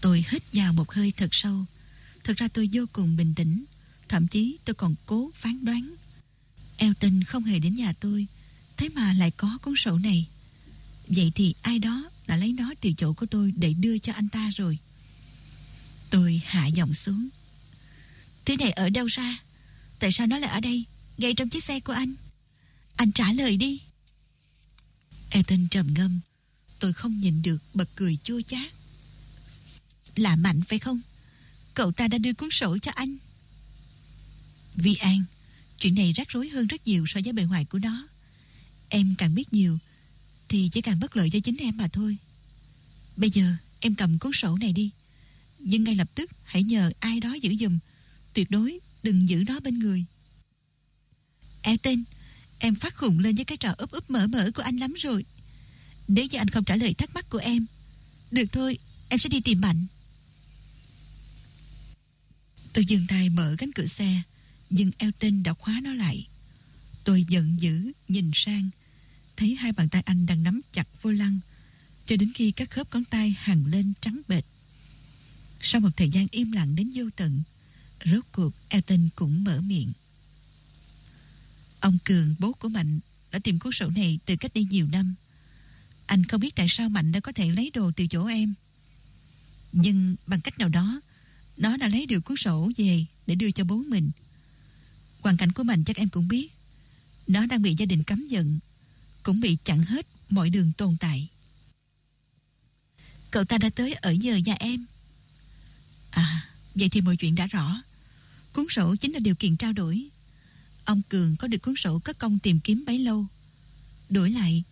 Tôi hít vào một hơi thật sâu. Thật ra tôi vô cùng bình tĩnh. Thậm chí tôi còn cố phán đoán. Elton không hề đến nhà tôi. Thế mà lại có cuốn sổ này. Vậy thì ai đó đã lấy nó từ chỗ của tôi để đưa cho anh ta rồi. Tôi hạ giọng xuống. Thứ này ở đâu ra? Tại sao nó lại ở đây? Ngay trong chiếc xe của anh? Anh trả lời đi. Elton trầm ngâm. Tôi không nhìn được, bật cười chua chát. Là Mạnh phải không? Cậu ta đã đưa cuốn sổ cho anh. Vi An, chuyện này rắc rối hơn rất nhiều so với bề ngoài của nó. Em càng biết nhiều thì chỉ càng bất lợi cho chính em mà thôi. Bây giờ em cầm cuốn sổ này đi. Nhưng ngay lập tức hãy nhờ ai đó giữ giùm. Tuyệt đối đừng giữ nó bên người. Em tên, em phát khùng lên với cái trò úp úp mở mở của anh lắm rồi. Nếu như anh không trả lời thắc mắc của em, được thôi, em sẽ đi tìm Mạnh. Tôi dừng tay mở cánh cửa xe, nhưng Elton đã khóa nó lại. Tôi giận dữ, nhìn sang, thấy hai bàn tay anh đang nắm chặt vô lăng, cho đến khi các khớp ngón tay hằng lên trắng bệch. Sau một thời gian im lặng đến vô tận, rốt cuộc Elton cũng mở miệng. Ông Cường, bố của Mạnh, đã tìm cuốn sổ này từ cách đây nhiều năm. Anh không biết tại sao Mạnh đã có thể lấy đồ từ chỗ em. Nhưng bằng cách nào đó, nó đã lấy được cuốn sổ về để đưa cho bố mình. Hoàn cảnh của Mạnh chắc em cũng biết. Nó đang bị gia đình cấm giận, cũng bị chặn hết mọi đường tồn tại. Cậu ta đã tới ở nhờ nhà em. À, vậy thì mọi chuyện đã rõ. Cuốn sổ chính là điều kiện trao đổi. Ông Cường có được cuốn sổ cất công tìm kiếm bấy lâu. Đổi lại,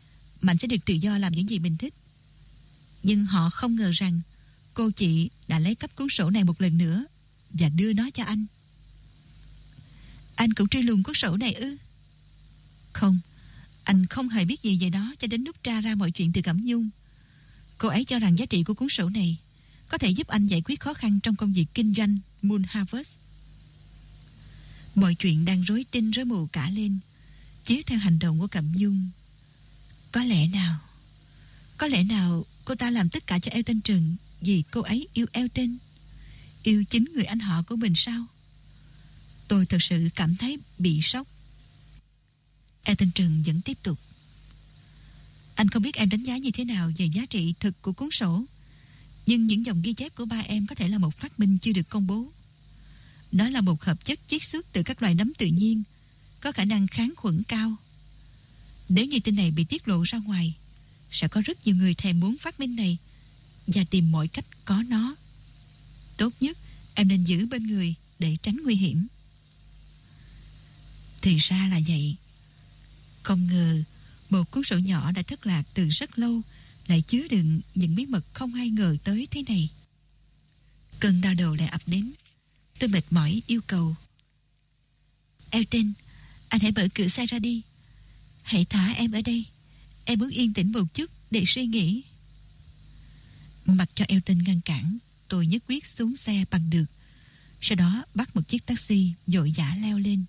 Mạnh sẽ được tự do làm những gì mình thích. Nhưng họ không ngờ rằng cô chị đã lấy cắp cuốn sổ này một lần nữa và đưa nó cho anh. Anh cũng truy lùng cuốn sổ này ư? Không, anh không hề biết gì về đó cho đến lúc tra ra mọi chuyện từ Cẩm Nhung. Cô ấy cho rằng giá trị của cuốn sổ này có thể giúp anh giải quyết khó khăn trong công việc kinh doanh Moon Harvest. Mọi chuyện đang rối tinh rối mù cả lên, chiếu theo hành động của Cẩm Nhung. Có lẽ nào, có lẽ nào cô ta làm tất cả cho Elton Trừng vì cô ấy yêu Elton, yêu chính người anh họ của mình sao? Tôi thật sự cảm thấy bị sốc. Elton Trừng vẫn tiếp tục. Anh không biết em đánh giá như thế nào về giá trị thực của cuốn sổ. Nhưng những dòng ghi chép của ba em có thể là một phát minh chưa được công bố. Đó là một hợp chất chiết xuất từ các loài nấm tự nhiên, có khả năng kháng khuẩn cao. Nếu như tin này bị tiết lộ ra ngoài, sẽ có rất nhiều người thèm muốn phát minh này và tìm mọi cách có nó. Tốt nhất, em nên giữ bên người để tránh nguy hiểm. Thì ra là vậy. Không ngờ, một cuốn sổ nhỏ đã thất lạc từ rất lâu lại chứa đựng những bí mật không ai ngờ tới thế này. Cơn đau đầu lại ập đến. Tôi mệt mỏi yêu cầu. Elton, anh hãy mở cửa xe ra đi. Hãy thả em ở đây. Em muốn yên tĩnh một chút để suy nghĩ. Mặc cho Elton ngăn cản, tôi nhất quyết xuống xe bằng được. Sau đó bắt một chiếc taxi dội dã leo lên.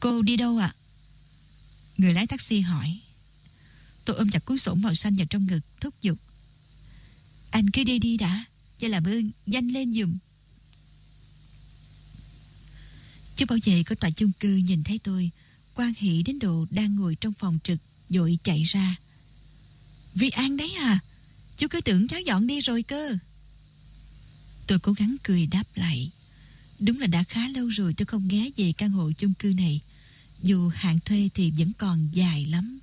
Cô đi đâu ạ? Người lái taxi hỏi. Tôi ôm chặt cuốn sổ màu xanh vào trong ngực, thúc giục. Anh cứ đi đi đã, cho làm ơn, nhanh lên dùm. Chú bảo vệ của tòa chung cư nhìn thấy tôi, quan hỷ đến độ đang ngồi trong phòng trực, dội chạy ra. Vì An đấy à? Chú cứ tưởng cháu dọn đi rồi cơ. Tôi cố gắng cười đáp lại. Đúng là đã khá lâu rồi tôi không ghé về căn hộ chung cư này. Dù hạn thuê thì vẫn còn dài lắm.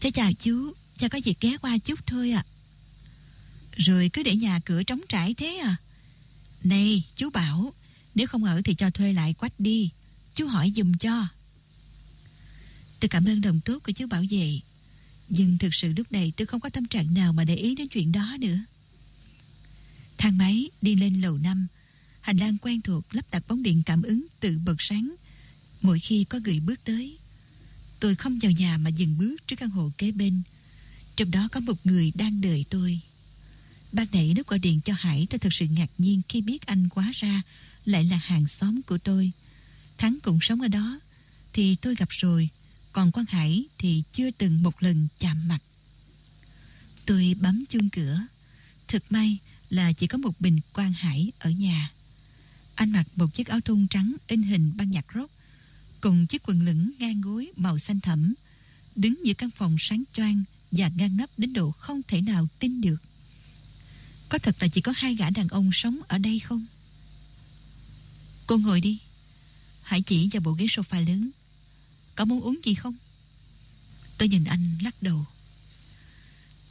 Cháu chào chú, cháu có việc ghé qua chút thôi ạ. À. Rồi cứ để nhà cửa trống trải thế à? Này, chú bảo, nếu không ở thì cho thuê lại quách đi. Chú hỏi dùm cho. Tôi cảm ơn đồng tốt của chú bảo vệ. Nhưng thực sự lúc này tôi không có tâm trạng nào mà để ý đến chuyện đó nữa. Thang máy đi lên lầu 5. Hành lang quen thuộc lắp đặt bóng điện cảm ứng tự bật sáng mỗi khi có người bước tới. Tôi không vào nhà mà dừng bước trước căn hộ kế bên. Trong đó có một người đang đợi tôi. Ban nãy lúc gọi điện cho Hải, tôi thật sự ngạc nhiên khi biết anh quá ra lại là hàng xóm của tôi. Thắng cũng sống ở đó, thì tôi gặp rồi còn Quang Hải thì chưa từng một lần chạm mặt. Tôi bấm chuông cửa. Thực may là chỉ có một bình quan hải ở nhà. Anh mặc một chiếc áo thun trắng in hình băng nhạc rock, cùng chiếc quần lửng ngang gối màu xanh thẫm, đứng giữa căn phòng sáng choang và ngăn nắp đến độ không thể nào tin được. Có thật là chỉ có hai gã đàn ông sống ở đây không? Cô ngồi đi. Hãy chỉ vào bộ ghế sofa lớn. Có muốn uống gì không? Tôi nhìn anh lắc đầu.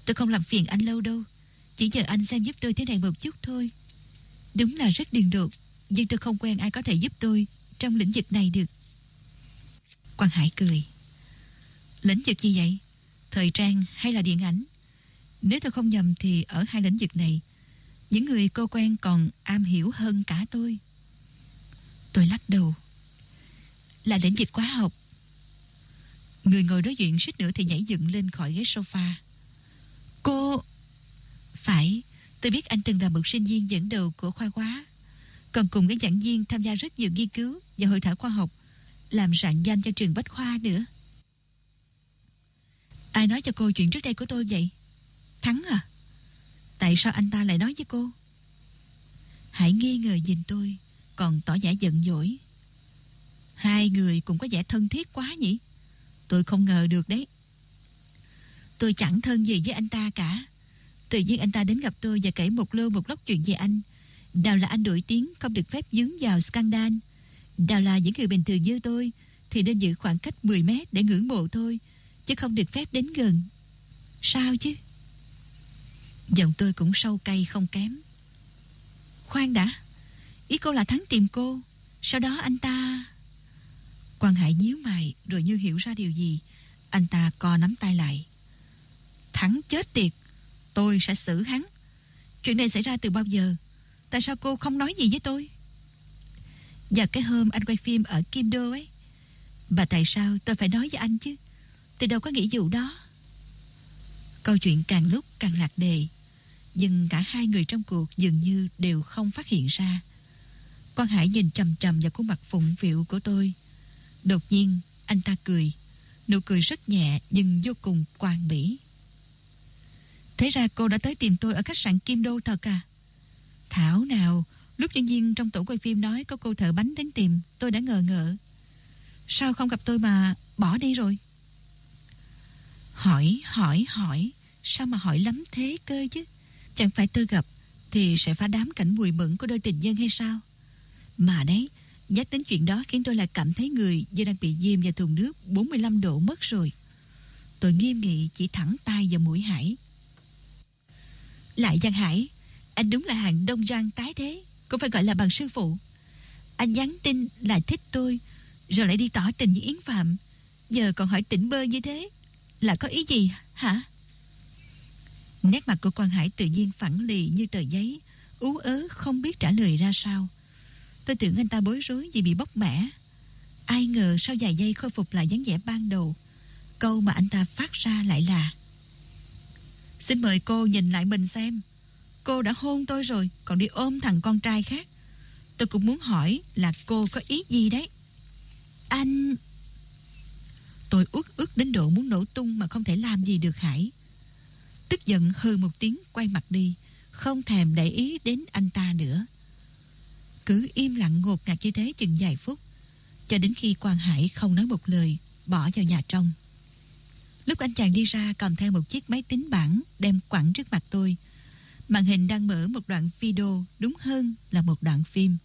Tôi không làm phiền anh lâu đâu. Chỉ nhờ anh xem giúp tôi thế này một chút thôi. Đúng là rất điền đột, nhưng tôi không quen ai có thể giúp tôi trong lĩnh vực này được. Quang Hải cười. Lĩnh vực gì vậy? Thời trang hay là điện ảnh? Nếu tôi không nhầm thì ở hai lĩnh vực này, những người cô quen còn am hiểu hơn cả tôi. Tôi lắc đầu. Là lĩnh vực quá học. Người ngồi đối diện suýt nữa thì nhảy dựng lên khỏi ghế sofa. Cô... Phải, tôi biết anh từng là một sinh viên dẫn đầu của khoa hóa, Còn cùng với giảng viên tham gia rất nhiều nghiên cứu và hội thảo khoa học, làm rạng danh cho trường Bách Khoa nữa. Ai nói cho cô chuyện trước đây của tôi vậy? Thắng à? Tại sao anh ta lại nói với cô? Hãy nghi ngờ nhìn tôi, còn tỏ vẻ giận dỗi. Hai người cũng có vẻ thân thiết quá nhỉ? Tôi không ngờ được đấy. Tôi chẳng thân gì với anh ta cả. Tự nhiên anh ta đến gặp tôi và kể một lô một lóc chuyện về anh. Nào là anh nổi tiếng không được phép dướng vào scandal. Nào là những người bình thường như tôi thì nên giữ khoảng cách 10 mét để ngưỡng mộ thôi, chứ không được phép đến gần. Sao chứ? Giọng tôi cũng sâu cay không kém. Khoan đã, ý cô là Thắng tìm cô, sau đó anh ta... Quan Hải nhíu mày rồi như hiểu ra điều gì, anh ta co nắm tay lại. Thắng chết tiệt, tôi sẽ xử hắn. Chuyện này xảy ra từ bao giờ? Tại sao cô không nói gì với tôi? Và cái hôm anh quay phim ở Kim Đô ấy. Và tại sao tôi phải nói với anh chứ? Tôi đâu có nghĩ vụ đó. Câu chuyện càng lúc càng lạc đề. Nhưng cả hai người trong cuộc dường như đều không phát hiện ra. Quan Hải nhìn chầm chầm vào khuôn mặt phụng phịu của tôi. Đột nhiên, anh ta cười. Nụ cười rất nhẹ nhưng vô cùng quan bỉ. Thế ra cô đã tới tìm tôi ở khách sạn Kim Đô thật à? Thảo nào, lúc nhân viên trong tổ quay phim nói có cô thợ bánh đến tìm, tôi đã ngờ ngợ. Sao không gặp tôi mà bỏ đi rồi? Hỏi, hỏi, hỏi, sao mà hỏi lắm thế cơ chứ? Chẳng phải tôi gặp thì sẽ phá đám cảnh mùi mẫn của đôi tình nhân hay sao? Mà đấy, nhắc đến chuyện đó khiến tôi lại cảm thấy người giờ đang bị diêm vào thùng nước 45 độ mất rồi. Tôi nghiêm nghị chỉ thẳng tay vào mũi Hải. Lại Giang Hải, anh đúng là hàng đông doan tái thế, cũng phải gọi là bằng sư phụ. Anh nhắn tin là thích tôi, rồi lại đi tỏ tình với Yến Phạm. Giờ còn hỏi tỉnh bơ như thế, là có ý gì hả? Nét mặt của quan Hải tự nhiên phẳng lì như tờ giấy, ú ớ không biết trả lời ra sao. Tôi tưởng anh ta bối rối vì bị bóc mẻ. Ai ngờ sau vài giây khôi phục lại dáng vẻ ban đầu, câu mà anh ta phát ra lại là Xin mời cô nhìn lại mình xem. Cô đã hôn tôi rồi, còn đi ôm thằng con trai khác. Tôi cũng muốn hỏi là cô có ý gì đấy. Anh... Tôi út ước đến độ muốn nổ tung mà không thể làm gì được Hải. Tức giận hư một tiếng quay mặt đi, không thèm để ý đến anh ta nữa. Cứ im lặng ngột ngạt như thế chừng vài phút, cho đến khi quan Hải không nói một lời, bỏ vào nhà trong. Lúc anh chàng đi ra cầm theo một chiếc máy tính bảng đem quẳng trước mặt tôi. Màn hình đang mở một đoạn video, đúng hơn là một đoạn phim.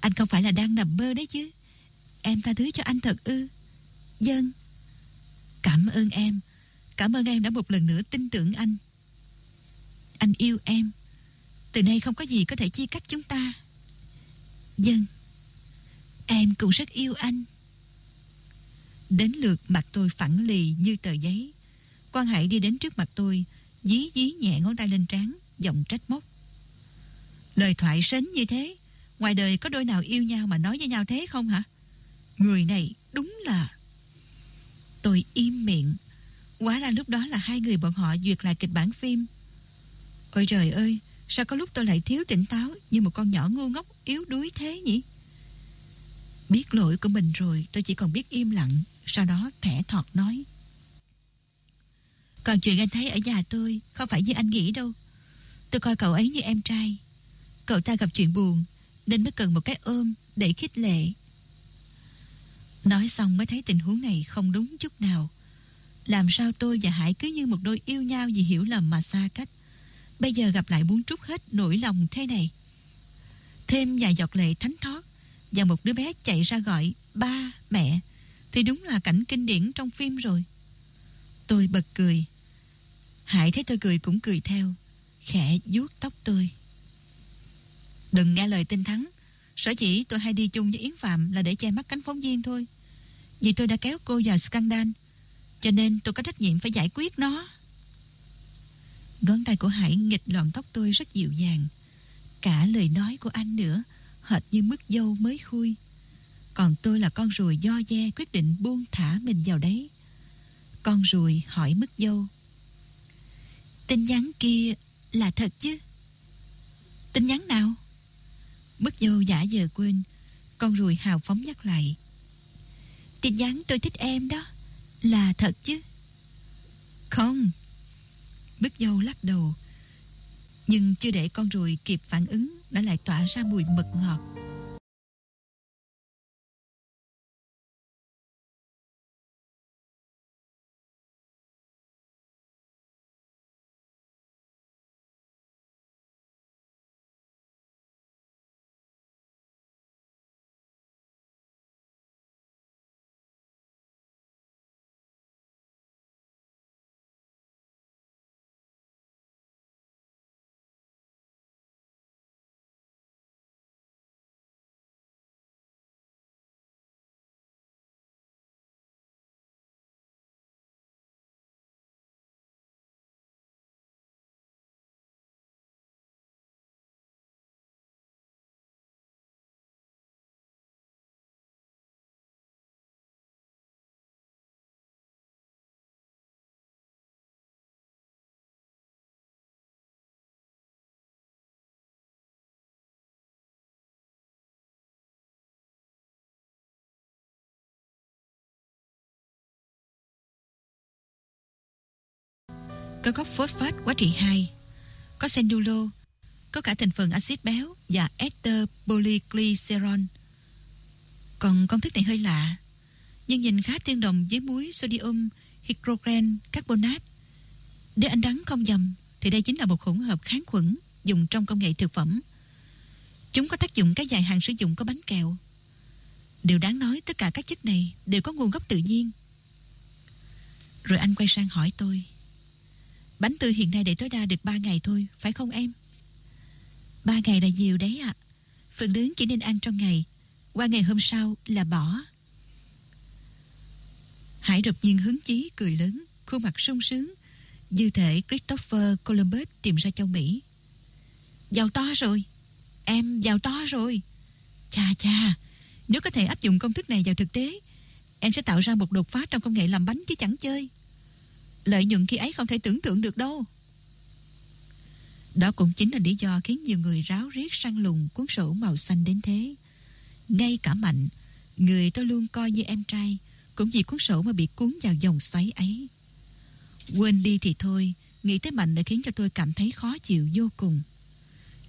Anh không phải là đang nằm mơ đấy chứ. Em tha thứ cho anh thật ư. Dân. Cảm ơn em. Cảm ơn em đã một lần nữa tin tưởng anh. Anh yêu em. Từ nay không có gì có thể chia cách chúng ta. Dân. Em cũng rất yêu anh. Đến lượt mặt tôi phẳng lì như tờ giấy. Quang Hải đi đến trước mặt tôi, dí dí nhẹ ngón tay lên trán, giọng trách móc. Lời thoại sến như thế, ngoài đời có đôi nào yêu nhau mà nói với nhau thế không hả? Người này đúng là... Tôi im miệng. Quá ra lúc đó là hai người bọn họ duyệt lại kịch bản phim. Ôi trời ơi, sao có lúc tôi lại thiếu tỉnh táo như một con nhỏ ngu ngốc yếu đuối thế nhỉ? Biết lỗi của mình rồi, tôi chỉ còn biết im lặng, sau đó thẻ thọt nói. Còn chuyện anh thấy ở nhà tôi, không phải như anh nghĩ đâu. Tôi coi cậu ấy như em trai. Cậu ta gặp chuyện buồn nên mới cần một cái ôm để khích lệ. Nói xong mới thấy tình huống này không đúng chút nào. Làm sao tôi và Hải cứ như một đôi yêu nhau vì hiểu lầm mà xa cách. Bây giờ gặp lại muốn trút hết nỗi lòng thế này. Thêm vài giọt lệ thánh thoát và một đứa bé chạy ra gọi ba, mẹ thì đúng là cảnh kinh điển trong phim rồi. Tôi bật cười. Hải thấy tôi cười cũng cười theo, khẽ vuốt tóc tôi. Đừng nghe lời tin thắng. Sở dĩ tôi hay đi chung với Yến Phạm là để che mắt cánh phóng viên thôi. Vì tôi đã kéo cô vào scandal. Cho nên tôi có trách nhiệm phải giải quyết nó. Ngón tay của Hải nghịch lọn tóc tôi rất dịu dàng. Cả lời nói của anh nữa, hệt như mứt dâu mới khui. Còn tôi là con ruồi do de quyết định buông thả mình vào đấy. Con ruồi hỏi mứt dâu. Tin nhắn kia là thật chứ? Tin nhắn nào? Mất dâu giả giờ quên Con ruồi hào phóng nhắc lại Tin nhắn tôi thích em đó Là thật chứ Không Bức dâu lắc đầu. Nhưng chưa để con ruồi kịp phản ứng Đã lại tỏa ra mùi mật ngọt. Có gốc phốt phát quá trị 2, có sendulo, có cả thành phần axit béo và ester polyglycerol. Còn công thức này hơi lạ, nhưng nhìn khá tương đồng với muối sodium hydrogen carbonate. Để anh đắng không dầm thì đây chính là một hỗn hợp kháng khuẩn dùng trong công nghệ thực phẩm. Chúng có tác dụng các dài hạn sử dụng có bánh kẹo. Điều đáng nói tất cả các chất này đều có nguồn gốc tự nhiên. Rồi anh quay sang hỏi tôi. Bánh tươi hiện nay để tối đa được 3 ngày thôi, phải không em? 3 ngày là nhiều đấy ạ. À. Phần lớn chỉ nên ăn trong ngày, qua ngày hôm sau là bỏ. Hải đột nhiên hứng chí cười lớn, khuôn mặt sung sướng, như thể Christopher Columbus tìm ra châu Mỹ. Giàu to rồi, em giàu to rồi. Chà chà, nếu có thể áp dụng công thức này vào thực tế, em sẽ tạo ra một đột phá trong công nghệ làm bánh chứ chẳng chơi. Lợi nhuận khi ấy không thể tưởng tượng được đâu. Đó cũng chính là lý do khiến nhiều người ráo riết săn lùng cuốn sổ màu xanh đến thế. Ngay cả Mạnh, người tôi luôn coi như em trai, cũng vì cuốn sổ mà bị cuốn vào dòng xoáy ấy. Quên đi thì thôi, nghĩ tới Mạnh đã khiến cho tôi cảm thấy khó chịu vô cùng.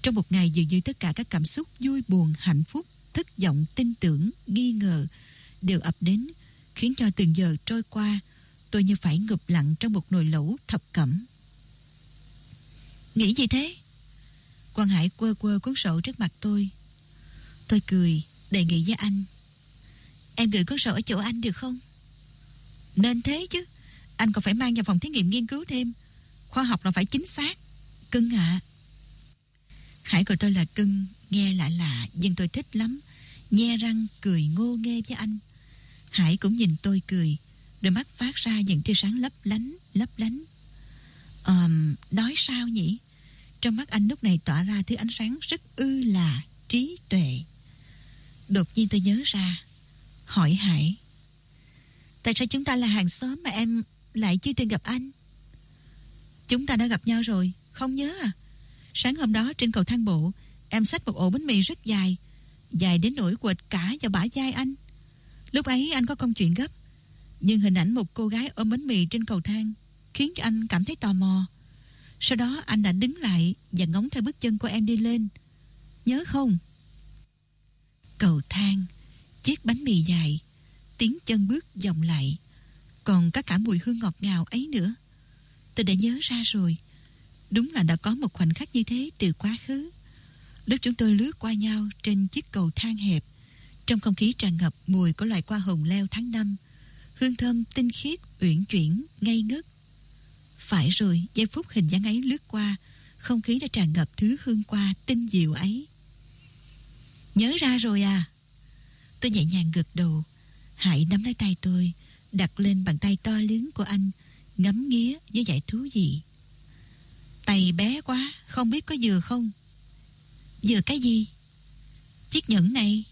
Trong một ngày dường như tất cả các cảm xúc vui buồn, hạnh phúc, thất vọng, tin tưởng, nghi ngờ đều ập đến, khiến cho từng giờ trôi qua, Tôi như phải ngụp lặng trong một nồi lẩu thập cẩm. Nghĩ gì thế? Quang Hải quơ quơ cuốn sổ trước mặt tôi. Tôi cười, đề nghị với anh. Em gửi cuốn sổ ở chỗ anh được không? Nên thế chứ. Anh còn phải mang vào phòng thí nghiệm nghiên cứu thêm. Khoa học là phải chính xác. Cưng ạ. À. Hải gọi tôi là cưng, nghe lạ lạ, nhưng tôi thích lắm. Nhe răng, cười ngô nghê với anh. Hải cũng nhìn tôi cười. Đôi mắt phát ra những tia sáng lấp lánh, lấp lánh. Um, nói sao nhỉ? Trong mắt anh lúc này tỏa ra thứ ánh sáng rất ư là trí tuệ. Đột nhiên tôi nhớ ra. Hỏi Hải. Tại sao chúng ta là hàng xóm mà em lại chưa từng gặp anh? Chúng ta đã gặp nhau rồi, không nhớ à? Sáng hôm đó trên cầu thang bộ, em xách một ổ bánh mì rất dài, dài đến nỗi quệt cả vào bả vai anh. Lúc ấy anh có công chuyện gấp, nhưng hình ảnh một cô gái ôm bánh mì trên cầu thang khiến cho anh cảm thấy tò mò. Sau đó anh đã đứng lại và ngóng theo bước chân của em đi lên. Nhớ không? Cầu thang, chiếc bánh mì dài, tiếng chân bước vòng lại. Còn có cả mùi hương ngọt ngào ấy nữa. Tôi đã nhớ ra rồi. Đúng là đã có một khoảnh khắc như thế từ quá khứ. Lúc chúng tôi lướt qua nhau trên chiếc cầu thang hẹp, trong không khí tràn ngập mùi của loài hoa hồng leo tháng năm, hương thơm tinh khiết, uyển chuyển, ngây ngất. Phải rồi, giây phút hình dáng ấy lướt qua, không khí đã tràn ngập thứ hương qua tinh diệu ấy. Nhớ ra rồi à? Tôi nhẹ nhàng gật đầu. Hãy nắm lấy tay tôi, đặt lên bàn tay to lớn của anh, ngắm nghía với vẻ thú vị. Tay bé quá, không biết có vừa không? Vừa cái gì? Chiếc nhẫn này.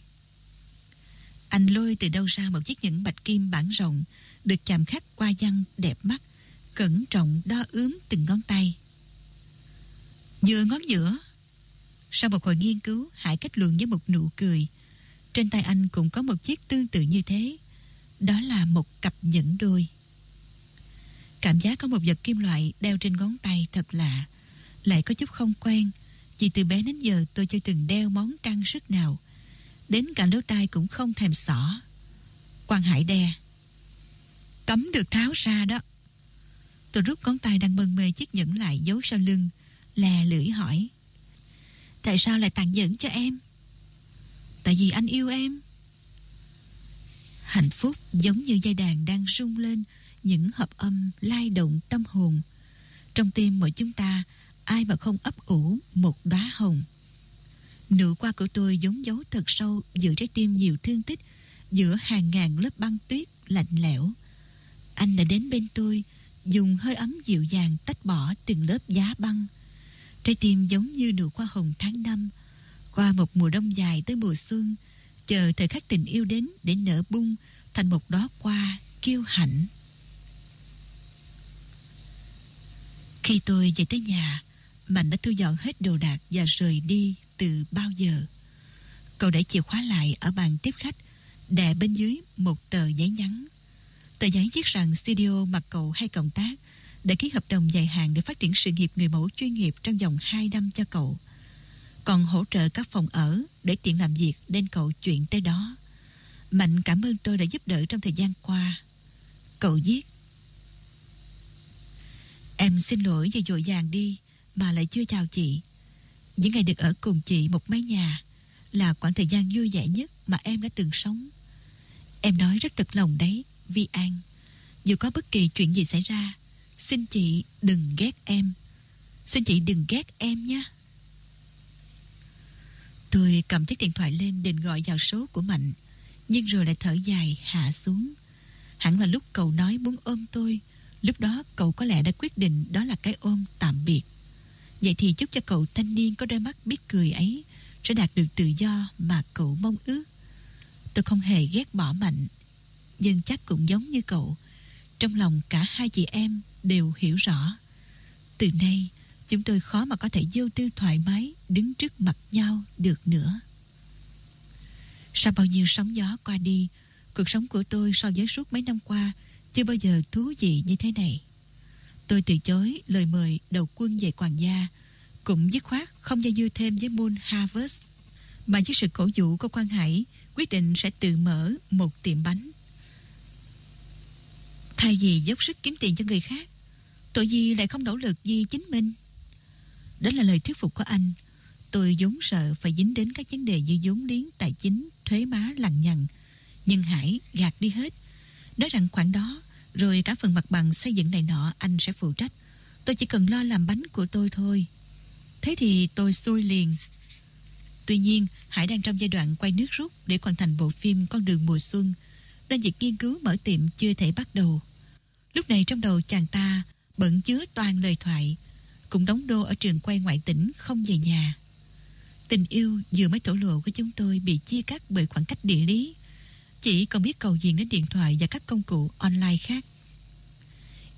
Anh lôi từ đâu ra một chiếc nhẫn bạch kim bản rộng, được chạm khắc qua văn đẹp mắt, cẩn trọng đo ướm từng ngón tay. Vừa ngón giữa. Sau một hồi nghiên cứu, Hải kết luận với một nụ cười. Trên tay anh cũng có một chiếc tương tự như thế. Đó là một cặp nhẫn đôi. Cảm giác có một vật kim loại đeo trên ngón tay thật lạ. Lại có chút không quen. Vì từ bé đến giờ tôi chưa từng đeo món trang sức nào. Đến cả lỗ tai cũng không thèm xỏ. Quang Hải đe. Cấm được tháo ra đó. Tôi rút ngón tay đang bưng mê chiếc nhẫn lại giấu sau lưng. Lè lưỡi hỏi. Tại sao lại tặng nhẫn cho em? Tại vì anh yêu em. Hạnh phúc giống như dây đàn đang rung lên những hợp âm lai động tâm hồn. Trong tim mỗi chúng ta, ai mà không ấp ủ một đóa hồng. Nụ qua của tôi giống dấu thật sâu giữa trái tim nhiều thương tích, giữa hàng ngàn lớp băng tuyết lạnh lẽo. Anh đã đến bên tôi, dùng hơi ấm dịu dàng tách bỏ từng lớp giá băng. Trái tim giống như nụ hoa hồng tháng năm, qua một mùa đông dài tới mùa xuân, chờ thời khắc tình yêu đến để nở bung thành một đóa hoa kiêu hãnh. Khi tôi về tới nhà, Mạnh đã thu dọn hết đồ đạc và rời đi từ bao giờ. Cậu để chìa khóa lại ở bàn tiếp khách, đè bên dưới một tờ giấy nhắn. Tờ giấy viết rằng studio mặt cậu hay cộng tác đã ký hợp đồng dài hạn để phát triển sự nghiệp người mẫu chuyên nghiệp trong vòng 2 năm cho cậu. Còn hỗ trợ các phòng ở để tiện làm việc nên cậu chuyện tới đó. Mạnh cảm ơn tôi đã giúp đỡ trong thời gian qua. Cậu viết Em xin lỗi vì dội vàng đi mà lại chưa chào chị. Những ngày được ở cùng chị một mái nhà là khoảng thời gian vui vẻ nhất mà em đã từng sống. Em nói rất thật lòng đấy, Vi An. Dù có bất kỳ chuyện gì xảy ra, xin chị đừng ghét em. Xin chị đừng ghét em nhé. Tôi cầm chiếc điện thoại lên định gọi vào số của Mạnh, nhưng rồi lại thở dài hạ xuống. Hẳn là lúc cậu nói muốn ôm tôi, lúc đó cậu có lẽ đã quyết định đó là cái ôm tạm biệt. Vậy thì chúc cho cậu thanh niên có đôi mắt biết cười ấy sẽ đạt được tự do mà cậu mong ước. Tôi không hề ghét bỏ Mạnh, nhưng chắc cũng giống như cậu. Trong lòng cả hai chị em đều hiểu rõ. Từ nay, chúng tôi khó mà có thể vô tư thoải mái đứng trước mặt nhau được nữa. Sau bao nhiêu sóng gió qua đi, cuộc sống của tôi so với suốt mấy năm qua chưa bao giờ thú vị như thế này. Tôi từ chối lời mời đầu quân về Quảng Gia, cũng dứt khoát không dây dưa thêm với Moon Harvest, mà dưới sự cổ vũ của Quang Hải quyết định sẽ tự mở một tiệm bánh. Thay vì dốc sức kiếm tiền cho người khác, tội gì lại không nỗ lực vì chính mình. Đó là lời thuyết phục của anh. Tôi vốn sợ phải dính đến các vấn đề như vốn liếng tài chính, thuế má lằng nhằng. Nhưng Hải gạt đi hết. Nói rằng khoản đó, rồi cả phần mặt bằng xây dựng này nọ anh sẽ phụ trách. Tôi chỉ cần lo làm bánh của tôi thôi. Thế thì tôi xui liền. Tuy nhiên, Hải đang trong giai đoạn quay nước rút để hoàn thành bộ phim Con đường mùa xuân, nên việc nghiên cứu mở tiệm chưa thể bắt đầu. Lúc này trong đầu chàng ta bận chứa toàn lời thoại, cũng đóng đô ở trường quay ngoại tỉnh không về nhà. Tình yêu vừa mới thổ lộ của chúng tôi bị chia cắt bởi khoảng cách địa lý. Chỉ còn biết cầu diện đến điện thoại và các công cụ online khác.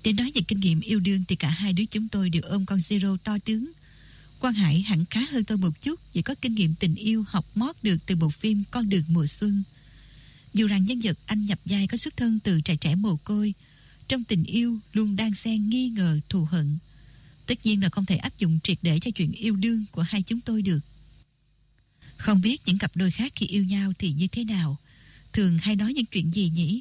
Để nói về kinh nghiệm yêu đương thì cả hai đứa chúng tôi đều ôm con Zero to tướng. Quang Hải hẳn khá hơn tôi một chút vì có kinh nghiệm tình yêu học mót được từ bộ phim Con đường mùa xuân. Dù rằng nhân vật anh nhập vai có xuất thân từ trẻ trẻ mồ côi, trong tình yêu luôn đang xen nghi ngờ thù hận. Tất nhiên là không thể áp dụng triệt để cho chuyện yêu đương của hai chúng tôi được. Không biết những cặp đôi khác khi yêu nhau thì như thế nào. Thường hay nói những chuyện gì nhỉ?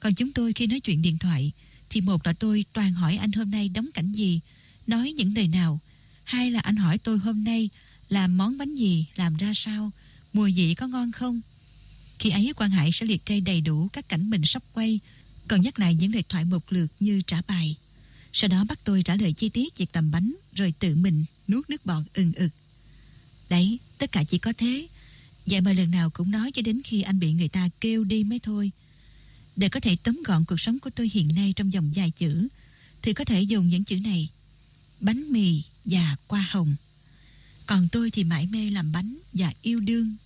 Còn chúng tôi khi nói chuyện điện thoại thì một là tôi toàn hỏi anh hôm nay đóng cảnh gì, nói những lời nào. Hai là anh hỏi tôi hôm nay làm món bánh gì, làm ra sao, mùi vị có ngon không. Khi ấy Quang Hải sẽ liệt kê đầy đủ các cảnh mình sắp quay, còn nhắc lại những lời thoại một lượt như trả bài. Sau đó bắt tôi trả lời chi tiết việc làm bánh rồi tự mình nuốt nước bọt ừng ực. Đấy, tất cả chỉ có thế. Vậy mà lần nào cũng nói cho đến khi anh bị người ta kêu đi mới thôi. Để có thể tóm gọn cuộc sống của tôi hiện nay trong dòng dài chữ, thì có thể dùng những chữ này. Bánh mì và qua hồng. Còn tôi thì mãi mê làm bánh và yêu đương.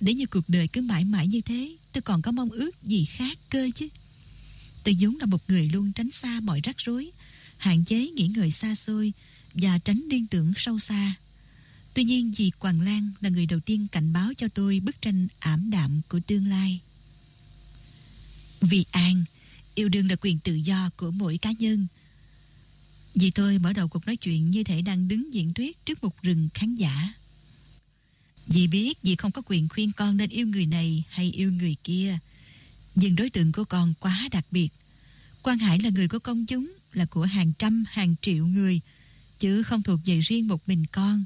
Để như cuộc đời cứ mãi mãi như thế, tôi còn có mong ước gì khác cơ chứ. Tôi vốn là một người luôn tránh xa mọi rắc rối, hạn chế nghỉ người xa xôi và tránh liên tưởng sâu xa. Tuy nhiên dì Quảng Lan là người đầu tiên cảnh báo cho tôi bức tranh ảm đạm của tương lai. Vì an, yêu đương là quyền tự do của mỗi cá nhân. Vì tôi mở đầu cuộc nói chuyện như thể đang đứng diễn thuyết trước một rừng khán giả. Dì biết dì không có quyền khuyên con nên yêu người này hay yêu người kia. Nhưng đối tượng của con quá đặc biệt. Quang Hải là người của công chúng, là của hàng trăm, hàng triệu người, chứ không thuộc về riêng một mình con.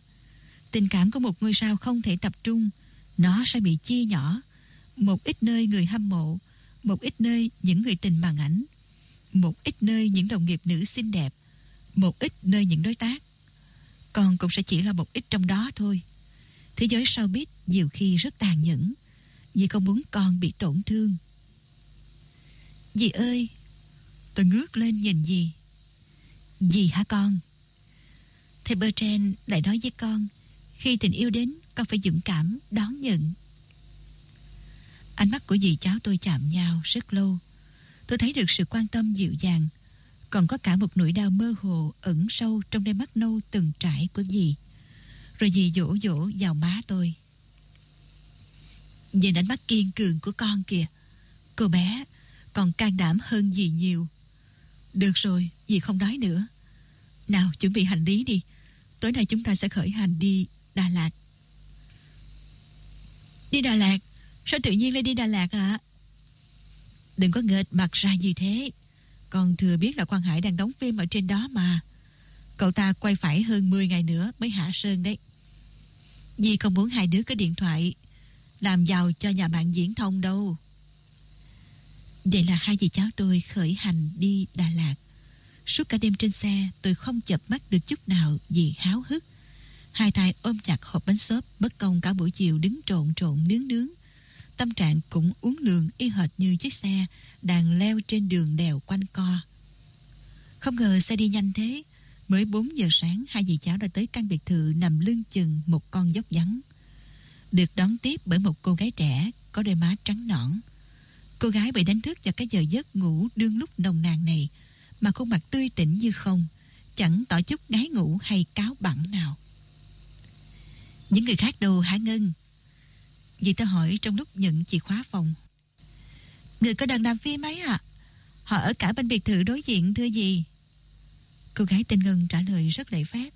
Tình cảm của một ngôi sao không thể tập trung, nó sẽ bị chia nhỏ. Một ít nơi người hâm mộ, một ít nơi những người tình màn ảnh, một ít nơi những đồng nghiệp nữ xinh đẹp, một ít nơi những đối tác. Con cũng sẽ chỉ là một ít trong đó thôi. Thế giới sau biết nhiều khi rất tàn nhẫn, vì không muốn con bị tổn thương. Dì ơi, tôi ngước lên nhìn dì. Dì hả con? Thầy Bertrand lại nói với con, khi tình yêu đến, con phải dũng cảm, đón nhận. Ánh mắt của dì cháu tôi chạm nhau rất lâu. Tôi thấy được sự quan tâm dịu dàng, còn có cả một nỗi đau mơ hồ ẩn sâu trong đôi mắt nâu từng trải của dì. Rồi dì dỗ dỗ vào má tôi. Nhìn ánh mắt kiên cường của con kìa. Cô bé còn can đảm hơn dì nhiều. Được rồi, dì không nói nữa. Nào, chuẩn bị hành lý đi. Tối nay chúng ta sẽ khởi hành đi Đà Lạt. Đi Đà Lạt? Sao tự nhiên lại đi Đà Lạt ạ? À? Đừng có nghệch mặt ra như thế. Con thừa biết là Quang Hải đang đóng phim ở trên đó mà. Cậu ta quay phải hơn 10 ngày nữa mới hạ sơn đấy. Dì không muốn hai đứa có điện thoại, làm giàu cho nhà bạn diễn thông đâu. Vậy là hai dì cháu tôi khởi hành đi Đà Lạt. Suốt cả đêm trên xe, tôi không chập mắt được chút nào vì háo hức. Hai tay ôm chặt hộp bánh xốp bất công cả buổi chiều đứng trộn trộn nướng nướng. Tâm trạng cũng uống lường y hệt như chiếc xe đang leo trên đường đèo quanh co. Không ngờ xe đi nhanh thế. Mới 4 giờ sáng hai dì cháu đã tới căn biệt thự nằm lưng chừng một con dốc vắng. Được đón tiếp bởi một cô gái trẻ có đôi má trắng nõn. Cô gái bị đánh thức vào cái giờ giấc ngủ đương lúc nồng nàn này mà khuôn mặt tươi tỉnh như không, chẳng tỏ chút ngái ngủ hay cáo bẳng nào. Những người khác đâu hả Ngân? Dì ta hỏi trong lúc nhận chìa khóa phòng. Người có đang làm phim ấy à? Họ ở cả bên biệt thự đối diện thưa gì? Cô gái tên Ngân trả lời rất lễ phép.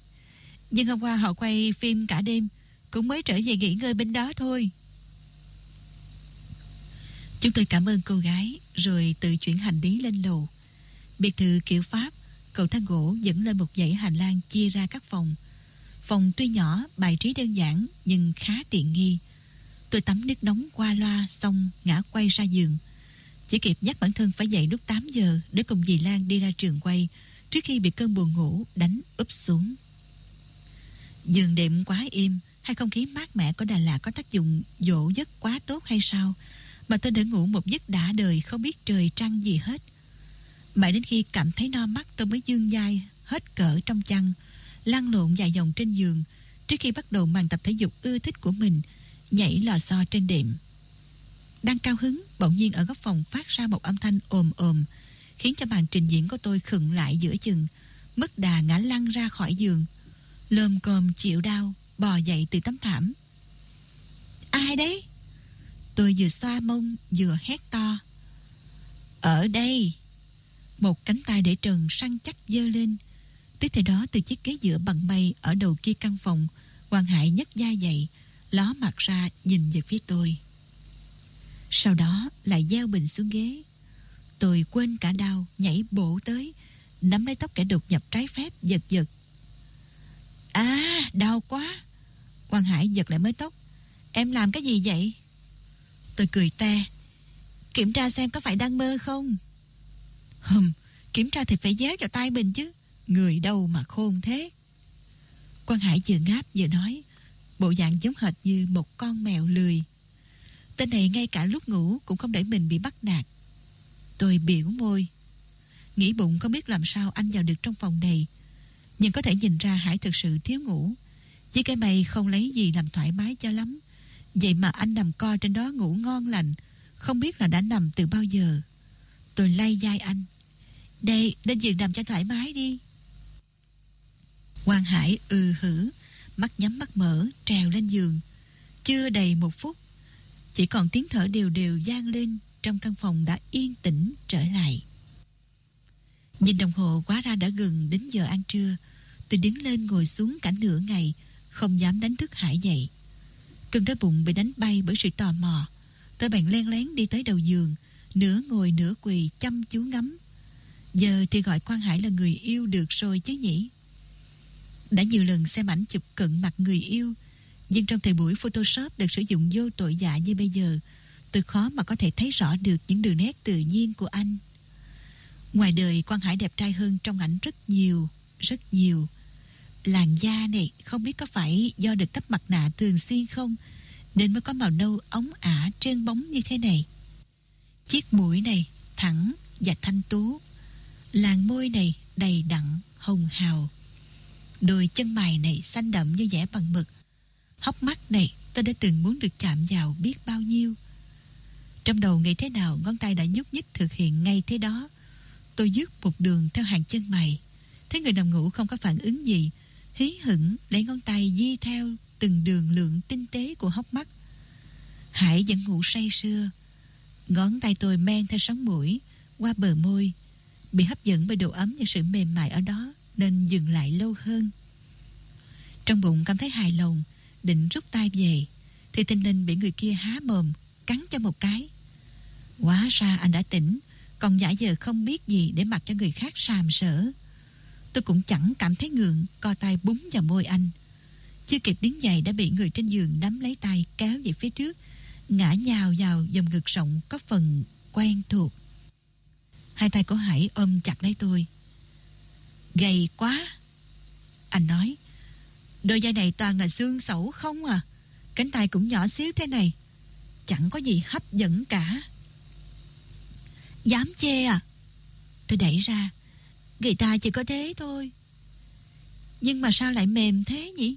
Nhưng hôm qua họ quay phim cả đêm, cũng mới trở về nghỉ ngơi bên đó thôi. Chúng tôi cảm ơn cô gái rồi tự chuyển hành lý lên lầu. Biệt thự kiểu Pháp, cầu thang gỗ dẫn lên một dãy hành lang chia ra các phòng. Phòng tuy nhỏ, bài trí đơn giản nhưng khá tiện nghi. Tôi tắm nước nóng qua loa xong ngã quay ra giường. Chỉ kịp nhắc bản thân phải dậy lúc 8 giờ để cùng dì Lan đi ra trường quay trước khi bị cơn buồn ngủ đánh úp xuống. Giường đệm quá im hay không khí mát mẻ của Đà Lạt có tác dụng dỗ giấc quá tốt hay sao mà tôi đã ngủ một giấc đã đời không biết trời trăng gì hết. Mãi đến khi cảm thấy no mắt tôi mới dương dai hết cỡ trong chăn, lăn lộn dài dòng trên giường trước khi bắt đầu màn tập thể dục ưa thích của mình, nhảy lò xo trên đệm. Đang cao hứng, bỗng nhiên ở góc phòng phát ra một âm thanh ồm ồm, khiến cho màn trình diễn của tôi khựng lại giữa chừng, mất đà ngã lăn ra khỏi giường. Lơm cồm chịu đau, bò dậy từ tấm thảm. Ai đấy? Tôi vừa xoa mông vừa hét to. Ở đây! Một cánh tay để trần săn chắc dơ lên. Tiếp theo đó từ chiếc ghế dựa bằng mây ở đầu kia căn phòng, Hoàng Hải nhấc da dậy, ló mặt ra nhìn về phía tôi. Sau đó lại gieo bình xuống ghế. Tôi quên cả đau, nhảy bổ tới, nắm lấy tóc kẻ đột nhập trái phép, giật giật. À, đau quá. Hoàng Hải giật lại mớ tóc. Em làm cái gì vậy? Tôi cười te. Kiểm tra xem có phải đang mơ không? Hừm, kiểm tra thì phải déo vào tay mình chứ. Người đâu mà khôn thế. Quang Hải vừa ngáp vừa nói, bộ dạng giống hệt như một con mèo lười. Tên này ngay cả lúc ngủ cũng không để mình bị bắt nạt. Tôi biểu môi. Nghĩ bụng không biết làm sao anh vào được trong phòng này. Nhưng có thể nhìn ra Hải thực sự thiếu ngủ. Chỉ cái mày không lấy gì làm thoải mái cho lắm. Vậy mà anh nằm co trên đó ngủ ngon lành. Không biết là đã nằm từ bao giờ. Tôi lay dai anh. Đây, lên giường nằm cho thoải mái đi. Quang Hải ừ hử, mắt nhắm mắt mở, trèo lên giường. Chưa đầy một phút, chỉ còn tiếng thở đều đều gian lên trong căn phòng đã yên tĩnh trở lại. Nhìn đồng hồ quá ra đã gần đến giờ ăn trưa. Tôi đứng lên ngồi xuống cả nửa ngày, không dám đánh thức Hải dậy. Cơn đói bụng bị đánh bay bởi sự tò mò. Tôi bèn len lén đi tới đầu giường, nửa ngồi nửa quỳ chăm chú ngắm. Giờ thì gọi Quang Hải là người yêu được rồi chứ nhỉ? Đã nhiều lần xem ảnh chụp cận mặt người yêu, nhưng trong thời buổi Photoshop được sử dụng vô tội dạ như bây giờ, tôi khó mà có thể thấy rõ được những đường nét tự nhiên của anh. Ngoài đời, Quang Hải đẹp trai hơn trong ảnh rất nhiều, rất nhiều. Làn da này không biết có phải do được đắp mặt nạ thường xuyên không, nên mới có màu nâu ống ả trơn bóng như thế này. Chiếc mũi này thẳng và thanh tú. Làn môi này đầy đặn, hồng hào. Đôi chân mày này xanh đậm như vẽ bằng mực. Hốc mắt này tôi đã từng muốn được chạm vào biết bao nhiêu. Trong đầu nghĩ thế nào ngón tay đã nhúc nhích thực hiện ngay thế đó. Tôi dứt một đường theo hàng chân mày. Thấy người nằm ngủ không có phản ứng gì. Hí hửng lấy ngón tay di theo từng đường lượng tinh tế của hốc mắt. Hải vẫn ngủ say sưa. Ngón tay tôi men theo sóng mũi, qua bờ môi. Bị hấp dẫn bởi độ ấm và sự mềm mại ở đó nên dừng lại lâu hơn. Trong bụng cảm thấy hài lòng, định rút tay về, thì tinh linh bị người kia há mồm, cắn cho một cái. Quá ra anh đã tỉnh, còn giả giờ không biết gì để mặc cho người khác sàm sỡ. Tôi cũng chẳng cảm thấy ngượng, co tay búng vào môi anh. Chưa kịp đứng dậy đã bị người trên giường nắm lấy tay kéo về phía trước, ngã nhào vào dòng ngực rộng có phần quen thuộc. Hai tay của Hải ôm chặt lấy tôi. Gầy quá. Anh nói, đôi da này toàn là xương sẩu không à. Cánh tay cũng nhỏ xíu thế này. Chẳng có gì hấp dẫn cả. Dám chê à? Tôi đẩy ra. Người ta chỉ có thế thôi. Nhưng mà sao lại mềm thế nhỉ?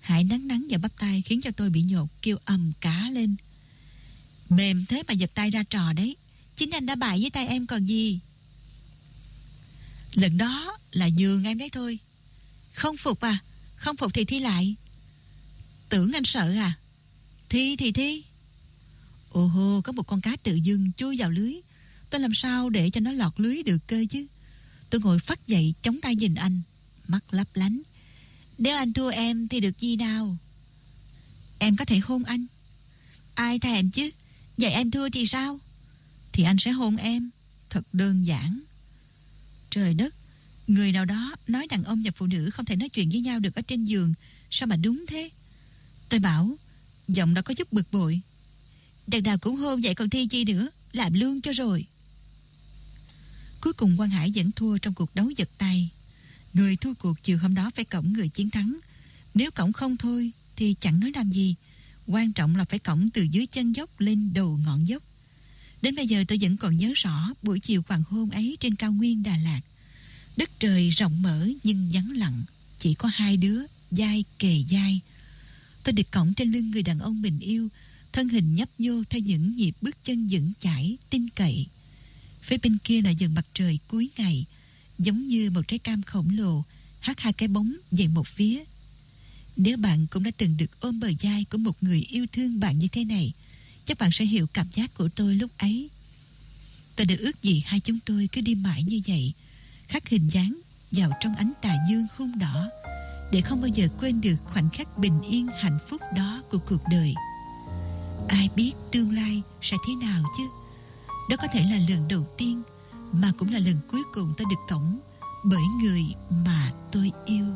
Hải nắng nắng vào bắp tay khiến cho tôi bị nhột kêu ầm cá lên. Mềm thế mà giật tay ra trò đấy. Chính anh đã bại với tay em còn gì. Lần đó là nhường em đấy thôi. Không phục à? Không phục thì thi lại. Tưởng anh sợ à? Thi thì thi. Ồ hô, có một con cá tự dưng chui vào lưới. Tôi làm sao để cho nó lọt lưới được cơ chứ? Tôi ngồi phát dậy chống tay nhìn anh. Mắt lấp lánh. Nếu anh thua em thì được gì nào? Em có thể hôn anh. Ai thèm chứ? Vậy em thua thì sao? Thì anh sẽ hôn em. Thật đơn giản. Trời đất, người nào đó nói đàn ông và phụ nữ không thể nói chuyện với nhau được ở trên giường. Sao mà đúng thế? Tôi bảo, giọng đó có chút bực bội. Đàn nào cũng hôn vậy còn thi chi nữa, làm lương cho rồi. Cuối cùng Quang Hải vẫn thua trong cuộc đấu giật tay. Người thua cuộc chiều hôm đó phải cổng người chiến thắng. Nếu cổng không thôi thì chẳng nói làm gì. Quan trọng là phải cổng từ dưới chân dốc lên đầu ngọn dốc. Đến bây giờ tôi vẫn còn nhớ rõ buổi chiều hoàng hôn ấy trên cao nguyên Đà Lạt. Đất trời rộng mở nhưng vắng lặng. Chỉ có hai đứa, dai kề dai. Tôi được cổng trên lưng người đàn ông mình yêu, thân hình nhấp nhô theo những nhịp bước chân vững chãi, tin cậy. Phía bên kia là dần mặt trời cuối ngày, giống như một trái cam khổng lồ, hát hai cái bóng về một phía. Nếu bạn cũng đã từng được ôm bờ vai của một người yêu thương bạn như thế này, chắc bạn sẽ hiểu cảm giác của tôi lúc ấy. Tôi đã ước gì hai chúng tôi cứ đi mãi như vậy, khắc hình dáng vào trong ánh tà dương hung đỏ để không bao giờ quên được khoảnh khắc bình yên hạnh phúc đó của cuộc đời. Ai biết tương lai sẽ thế nào chứ? Đó có thể là lần đầu tiên mà cũng là lần cuối cùng tôi được cổng bởi người mà tôi yêu.